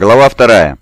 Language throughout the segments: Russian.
Глава вторая.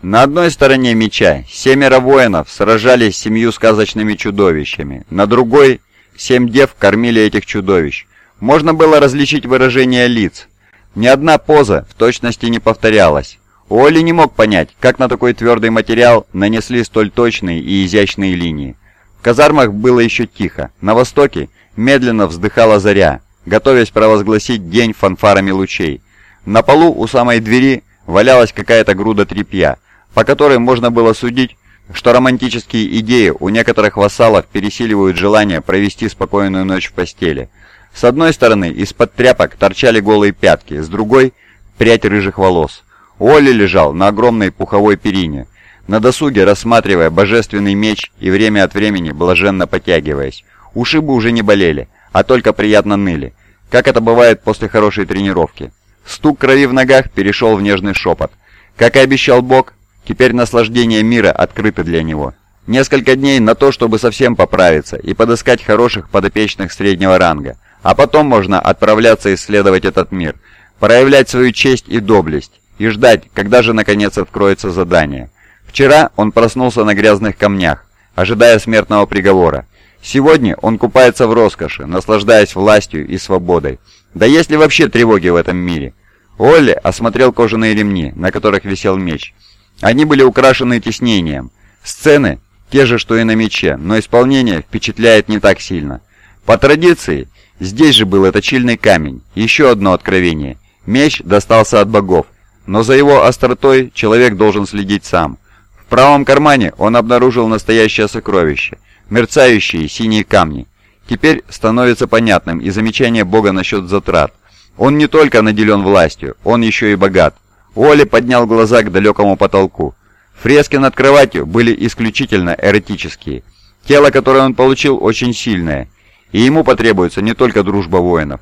На одной стороне меча семеро воинов сражались с семью сказочными чудовищами, на другой семь дев кормили этих чудовищ. Можно было различить выражение лиц. Ни одна поза в точности не повторялась. Уолли не мог понять, как на такой твердый материал нанесли столь точные и изящные линии. В казармах было еще тихо. На востоке медленно вздыхала заря, готовясь провозгласить день фанфарами лучей. На полу у самой двери валялась какая-то груда тряпья, по которой можно было судить, что романтические идеи у некоторых вассалов пересиливают желание провести спокойную ночь в постели. С одной стороны, из-под тряпок торчали голые пятки, с другой – прядь рыжих волос. Уолли лежал на огромной пуховой перине, на досуге рассматривая божественный меч и время от времени блаженно потягиваясь. Ушибы уже не болели, а только приятно ныли, как это бывает после хорошей тренировки. Стук крови в ногах перешел в нежный шепот. Как и обещал Бог, теперь наслаждение мира открыто для него. Несколько дней на то, чтобы совсем поправиться и подыскать хороших подопечных среднего ранга. А потом можно отправляться исследовать этот мир, проявлять свою честь и доблесть, и ждать, когда же наконец откроется задание. Вчера он проснулся на грязных камнях, ожидая смертного приговора. Сегодня он купается в роскоши, наслаждаясь властью и свободой. Да есть ли вообще тревоги в этом мире? Олли осмотрел кожаные ремни, на которых висел меч. Они были украшены тиснением. Сцены те же, что и на мече, но исполнение впечатляет не так сильно. По традиции, здесь же был точильный камень. Еще одно откровение. Меч достался от богов, но за его остротой человек должен следить сам. В правом кармане он обнаружил настоящее сокровище – мерцающие синие камни. Теперь становится понятным и замечание Бога насчет затрат. Он не только наделен властью, он еще и богат. Уолли поднял глаза к далекому потолку. Фрески над кроватью были исключительно эротические. Тело, которое он получил, очень сильное, и ему потребуется не только дружба воинов.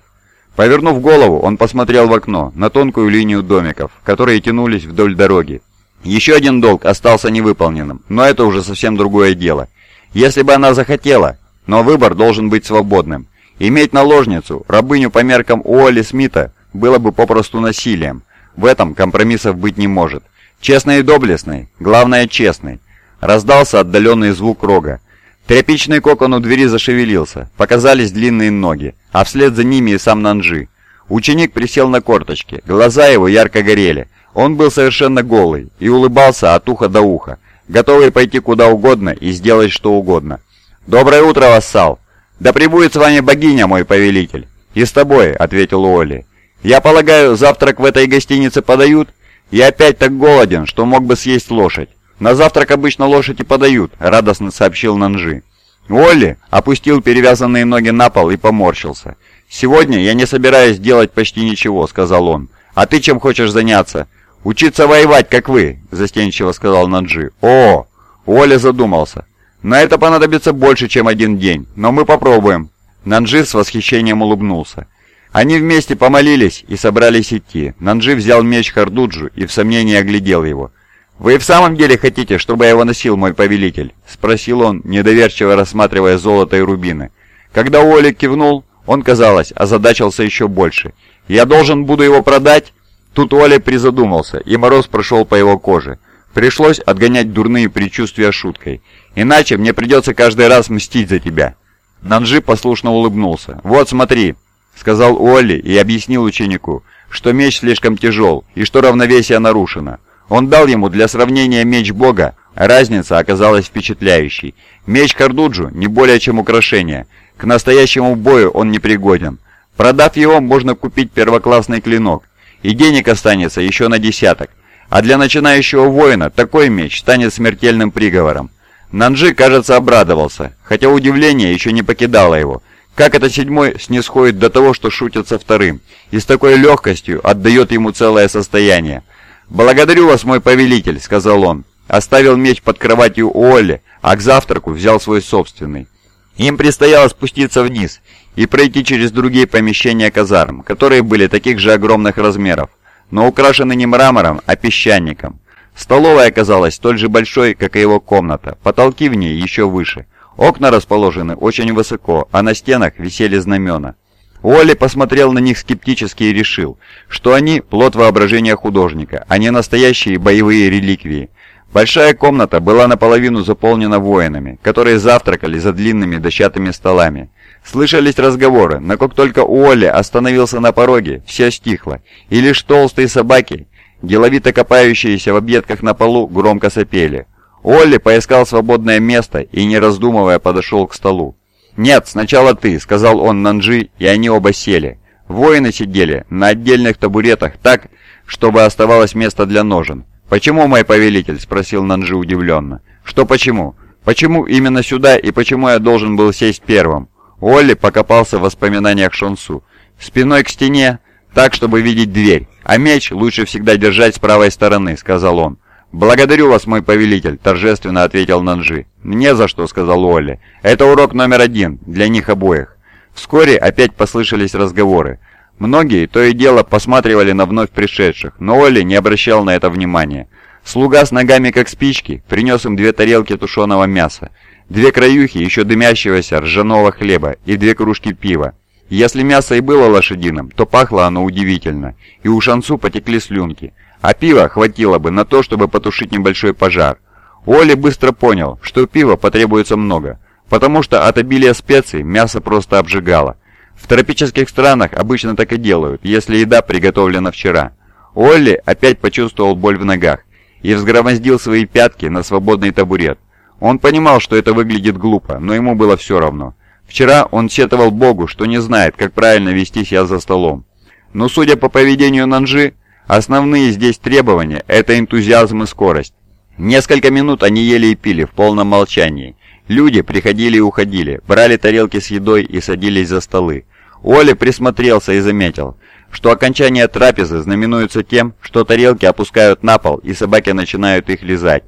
Повернув голову, он посмотрел в окно, на тонкую линию домиков, которые тянулись вдоль дороги. Еще один долг остался невыполненным, но это уже совсем другое дело. Если бы она захотела, но выбор должен быть свободным. Иметь наложницу, рабыню по меркам Уолли Смита, было бы попросту насилием. В этом компромиссов быть не может. Честный и доблестный, главное честный. Раздался отдаленный звук рога. Тряпичный кокон у двери зашевелился, показались длинные ноги, а вслед за ними и сам Нанжи. Ученик присел на корточки, глаза его ярко горели. Он был совершенно голый и улыбался от уха до уха, готовый пойти куда угодно и сделать что угодно. «Доброе утро, вассал!» «Да пребудет с вами богиня, мой повелитель!» «И с тобой», — ответил Уолли. «Я полагаю, завтрак в этой гостинице подают? Я опять так голоден, что мог бы съесть лошадь. На завтрак обычно лошади подают», — радостно сообщил Нанжи. Уолли опустил перевязанные ноги на пол и поморщился. «Сегодня я не собираюсь делать почти ничего», — сказал он. «А ты чем хочешь заняться?» «Учиться воевать, как вы», — застенчиво сказал Нанджи. «О!» Уолли задумался. На это понадобится больше, чем один день, но мы попробуем». Нанджи с восхищением улыбнулся. Они вместе помолились и собрались идти. Нанджи взял меч Хардуджу и в сомнении оглядел его. «Вы в самом деле хотите, чтобы я его носил, мой повелитель?» — спросил он, недоверчиво рассматривая золото и рубины. Когда Уолли кивнул, он, казалось, озадачился еще больше. «Я должен буду его продать?» Тут Уолли призадумался, и мороз прошел по его коже. Пришлось отгонять дурные предчувствия шуткой. Иначе мне придется каждый раз мстить за тебя». Нанжи послушно улыбнулся. «Вот смотри», — сказал Уолли и объяснил ученику, что меч слишком тяжел и что равновесие нарушено. Он дал ему для сравнения меч Бога, разница оказалась впечатляющей. Меч Кардуджу не более чем украшение. К настоящему бою он не пригоден. Продав его, можно купить первоклассный клинок, и денег останется еще на десяток. А для начинающего воина такой меч станет смертельным приговором. Нанджи, кажется, обрадовался, хотя удивление еще не покидало его. Как это седьмой снисходит до того, что шутит со вторым, и с такой легкостью отдает ему целое состояние. «Благодарю вас, мой повелитель», — сказал он. Оставил меч под кроватью Уолли, а к завтраку взял свой собственный. Им предстояло спуститься вниз и пройти через другие помещения казарм, которые были таких же огромных размеров, но украшены не мрамором, а песчаником. Столовая оказалась столь же большой, как и его комната, потолки в ней еще выше. Окна расположены очень высоко, а на стенах висели знамена. Уолли посмотрел на них скептически и решил, что они плод воображения художника, а не настоящие боевые реликвии. Большая комната была наполовину заполнена воинами, которые завтракали за длинными дощатыми столами. Слышались разговоры, но как только Уолли остановился на пороге, все стихло, и лишь толстые собаки, деловито копающиеся в объедках на полу, громко сопели. Уолли поискал свободное место и, не раздумывая, подошел к столу. «Нет, сначала ты», — сказал он Нанджи, и они оба сели. Воины сидели на отдельных табуретах так, чтобы оставалось место для ножен. «Почему, мой повелитель?» — спросил Нанджи удивленно. «Что почему? Почему именно сюда и почему я должен был сесть первым?» Олли покопался в воспоминаниях Шонсу. «Спиной к стене, так, чтобы видеть дверь, а меч лучше всегда держать с правой стороны», — сказал он. «Благодарю вас, мой повелитель», — торжественно ответил Нанжи. «Не за что», — сказал Олли. «Это урок номер один для них обоих». Вскоре опять послышались разговоры. Многие то и дело посматривали на вновь пришедших, но Олли не обращал на это внимания. Слуга с ногами как спички принес им две тарелки тушеного мяса, две краюхи еще дымящегося ржаного хлеба и две кружки пива. Если мясо и было лошадиным, то пахло оно удивительно, и у Шансу потекли слюнки – а пива хватило бы на то, чтобы потушить небольшой пожар. Уолли быстро понял, что пива потребуется много, потому что от обилия специй мясо просто обжигало. В тропических странах обычно так и делают, если еда приготовлена вчера. Олли опять почувствовал боль в ногах и взгромоздил свои пятки на свободный табурет. Он понимал, что это выглядит глупо, но ему было все равно. Вчера он сетовал Богу, что не знает, как правильно вести себя за столом. Но судя по поведению Нанжи, Основные здесь требования – это энтузиазм и скорость. Несколько минут они ели и пили в полном молчании. Люди приходили и уходили, брали тарелки с едой и садились за столы. Оля присмотрелся и заметил, что окончание трапезы знаменуется тем, что тарелки опускают на пол и собаки начинают их лизать.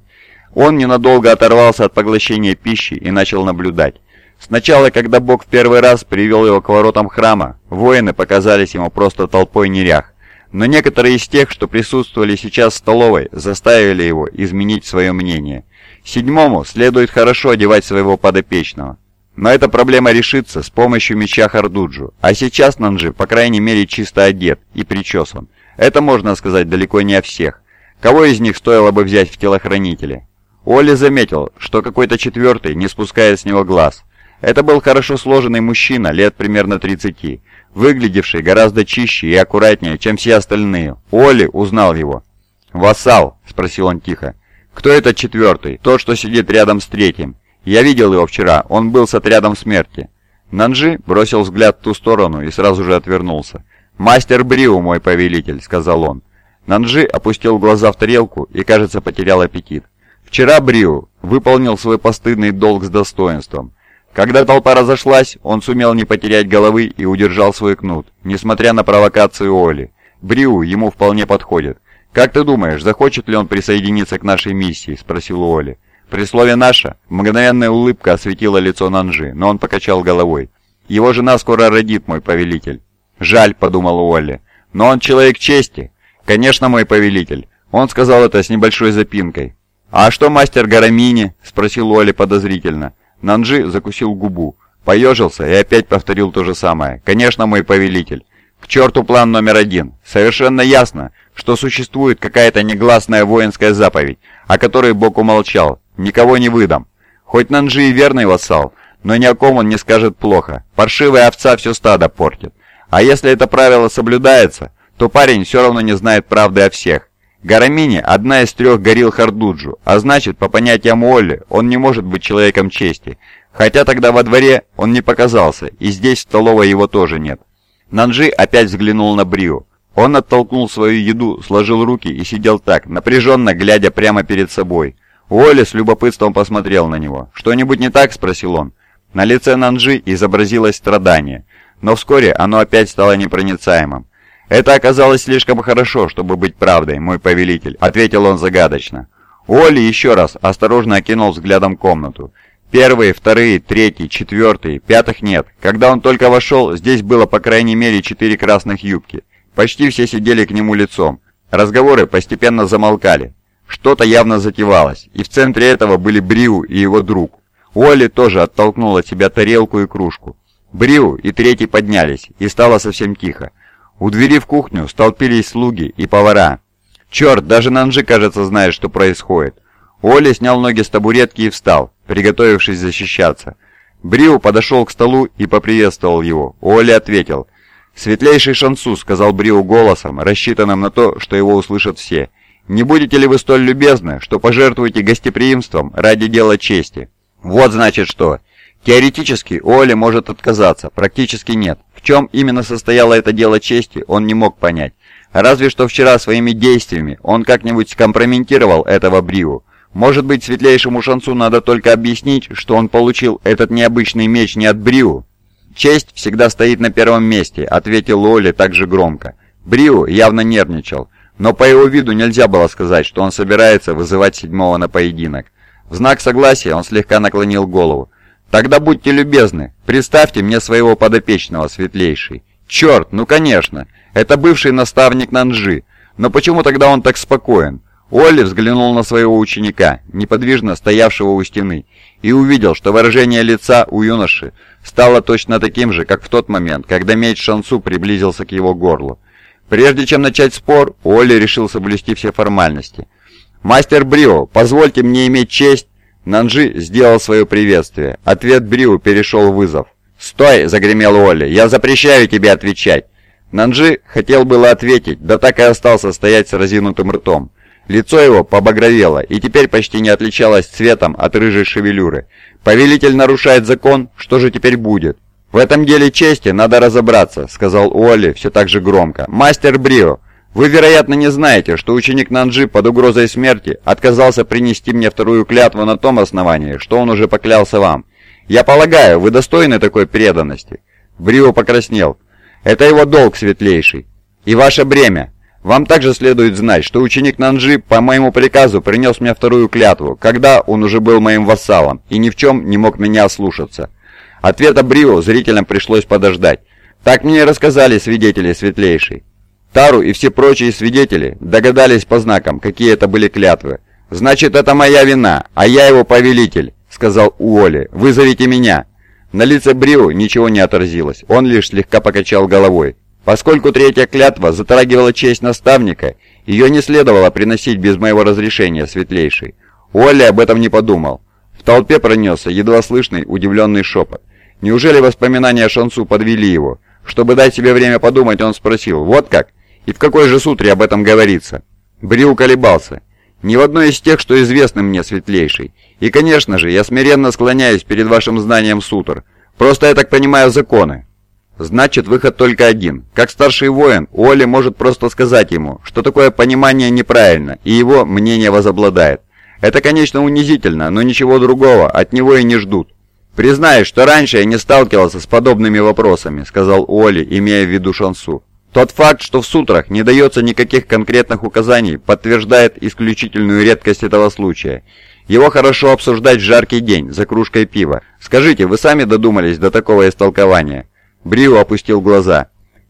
Он ненадолго оторвался от поглощения пищи и начал наблюдать. Сначала, когда Бог в первый раз привел его к воротам храма, воины показались ему просто толпой нерях. Но некоторые из тех, что присутствовали сейчас в столовой, заставили его изменить свое мнение. Седьмому следует хорошо одевать своего подопечного. Но эта проблема решится с помощью меча Хардуджу, а сейчас Нанджи, по крайней мере, чисто одет и причесан. Это можно сказать далеко не о всех. Кого из них стоило бы взять в телохранители? Оли заметил, что какой-то четвертый не спускает с него глаз. Это был хорошо сложенный мужчина, лет примерно 30, выглядевший гораздо чище и аккуратнее, чем все остальные. Оли узнал его. «Вассал?» — спросил он тихо. «Кто этот четвертый? Тот, что сидит рядом с третьим. Я видел его вчера, он был с отрядом смерти». Нанджи бросил взгляд в ту сторону и сразу же отвернулся. «Мастер Бриу, мой повелитель», — сказал он. Нанджи опустил глаза в тарелку и, кажется, потерял аппетит. Вчера Бриу выполнил свой постыдный долг с достоинством. Когда толпа разошлась, он сумел не потерять головы и удержал свой кнут, несмотря на провокацию Оли. Бриу ему вполне подходит. «Как ты думаешь, захочет ли он присоединиться к нашей миссии?» – спросил Оли. При слове «наша» мгновенная улыбка осветила лицо Нанжи, но он покачал головой. «Его жена скоро родит, мой повелитель». «Жаль», — подумал Уолли. «Но он человек чести». «Конечно, мой повелитель». Он сказал это с небольшой запинкой. «А что мастер Гарамини?» — спросил Уолли подозрительно. Нанджи закусил губу, поежился и опять повторил то же самое. «Конечно, мой повелитель. К черту план номер один. Совершенно ясно, что существует какая-то негласная воинская заповедь, о которой Бог умолчал. Никого не выдам. Хоть Нанджи и верный вассал, но ни о ком он не скажет плохо. Паршивая овца все стадо портит. А если это правило соблюдается, то парень все равно не знает правды о всех. Гарамини – одна из трех горил Хардуджу, а значит, по понятиям Уолли, он не может быть человеком чести. Хотя тогда во дворе он не показался, и здесь в столовой его тоже нет. Нанджи опять взглянул на Брио. Он оттолкнул свою еду, сложил руки и сидел так, напряженно глядя прямо перед собой. Уолли с любопытством посмотрел на него. «Что-нибудь не так?» – спросил он. На лице Нанджи изобразилось страдание, но вскоре оно опять стало непроницаемым. «Это оказалось слишком хорошо, чтобы быть правдой, мой повелитель», — ответил он загадочно. Уолли еще раз осторожно окинул взглядом комнату. Первые, вторые, третий, четвертый, пятых нет. Когда он только вошел, здесь было по крайней мере четыре красных юбки. Почти все сидели к нему лицом. Разговоры постепенно замолкали. Что-то явно затевалось, и в центре этого были Бриу и его друг. Уолли тоже оттолкнул от себя тарелку и кружку. Бриу и третий поднялись, и стало совсем тихо. У двери в кухню столпились слуги и повара. Черт, даже Нанжи, кажется, знает, что происходит. Оли снял ноги с табуретки и встал, приготовившись защищаться. Бриу подошел к столу и поприветствовал его. Оли ответил. «Светлейший Шансу», — сказал Бриу голосом, рассчитанным на то, что его услышат все. «Не будете ли вы столь любезны, что пожертвуете гостеприимством ради дела чести?» «Вот значит что. Теоретически Оли может отказаться, практически нет. В чем именно состояло это дело чести, он не мог понять. Разве что вчера своими действиями он как-нибудь скомпрометировал этого Бриу. Может быть, светлейшему шансу надо только объяснить, что он получил этот необычный меч не от Бриу? «Честь всегда стоит на первом месте», — ответил Оли так же громко. Бриу явно нервничал, но по его виду нельзя было сказать, что он собирается вызывать седьмого на поединок. В знак согласия он слегка наклонил голову. «Тогда будьте любезны, представьте мне своего подопечного, светлейший». «Черт, ну конечно, это бывший наставник Нанжи, но почему тогда он так спокоен?» Олли взглянул на своего ученика, неподвижно стоявшего у стены, и увидел, что выражение лица у юноши стало точно таким же, как в тот момент, когда меч Шансу приблизился к его горлу. Прежде чем начать спор, Олли решил соблюсти все формальности. «Мастер Брио, позвольте мне иметь честь Нанжи сделал свое приветствие. Ответ Бриу перешел в вызов. «Стой!» – загремел Оли. «Я запрещаю тебе отвечать!» Нанжи хотел было ответить, да так и остался стоять с разинутым ртом. Лицо его побагровело и теперь почти не отличалось цветом от рыжей шевелюры. «Повелитель нарушает закон, что же теперь будет?» «В этом деле чести надо разобраться», — сказал Уолли все так же громко. «Мастер Брио, вы, вероятно, не знаете, что ученик Нанджи под угрозой смерти отказался принести мне вторую клятву на том основании, что он уже поклялся вам. Я полагаю, вы достойны такой преданности». Брио покраснел. «Это его долг, светлейший. И ваше бремя. Вам также следует знать, что ученик Нанджи по моему приказу принес мне вторую клятву, когда он уже был моим вассалом и ни в чем не мог меня ослушаться». Ответа Брио зрителям пришлось подождать. Так мне рассказали свидетели светлейший. Тару и все прочие свидетели догадались по знакам, какие это были клятвы. «Значит, это моя вина, а я его повелитель», — сказал Уолли. «Вызовите меня». На лице Бриу ничего не отразилось, он лишь слегка покачал головой. Поскольку третья клятва затрагивала честь наставника, ее не следовало приносить без моего разрешения, светлейший. Уолли об этом не подумал. В толпе пронесся едва слышный удивленный шепот. Неужели воспоминания о Шансу подвели его? Чтобы дать себе время подумать, он спросил, «Вот как? И в какой же сутре об этом говорится? Брил колебался. Ни в одной из тех, что известны мне, светлейший. И, конечно же, я смиренно склоняюсь перед вашим знанием сутр. Просто я так понимаю законы. Значит, выход только один. Как старший воин, Уолли может просто сказать ему, что такое понимание неправильно, и его мнение возобладает. Это, конечно, унизительно, но ничего другого от него и не ждут. «Признаюсь, что раньше я не сталкивался с подобными вопросами», — сказал Уолли, имея в виду Шансу. Тот факт, что в сутрах не дается никаких конкретных указаний, подтверждает исключительную редкость этого случая. Его хорошо обсуждать в жаркий день, за кружкой пива. Скажите, вы сами додумались до такого истолкования?» Брио опустил глаза.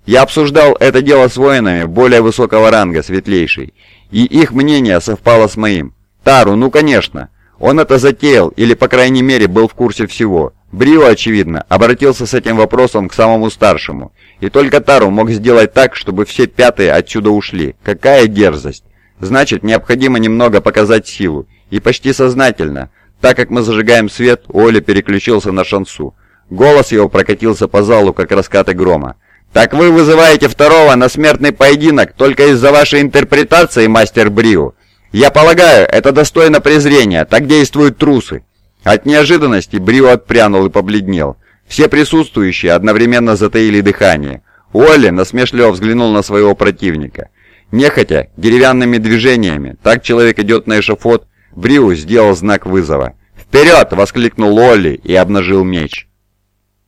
«Я обсуждал это дело с воинами более высокого ранга, светлейший, и их мнение совпало с моим. Тару, ну конечно, он это затеял, или по крайней мере был в курсе всего. Брио, очевидно, обратился с этим вопросом к самому старшему, и только Тару мог сделать так, чтобы все пятые отсюда ушли. Какая дерзость! Значит, необходимо немного показать силу, и почти сознательно. Так как мы зажигаем свет, Оля переключился на шансу. Голос его прокатился по залу, как раскаты грома. «Так вы вызываете второго на смертный поединок только из-за вашей интерпретации, мастер Брио? Я полагаю, это достойно презрения, так действуют трусы». От неожиданности Брио отпрянул и побледнел. Все присутствующие одновременно затаили дыхание. Уолли насмешливо взглянул на своего противника. Нехотя, деревянными движениями, так человек идет на эшафот, Бриу сделал знак вызова. «Вперед!» — воскликнул Уолли и обнажил меч.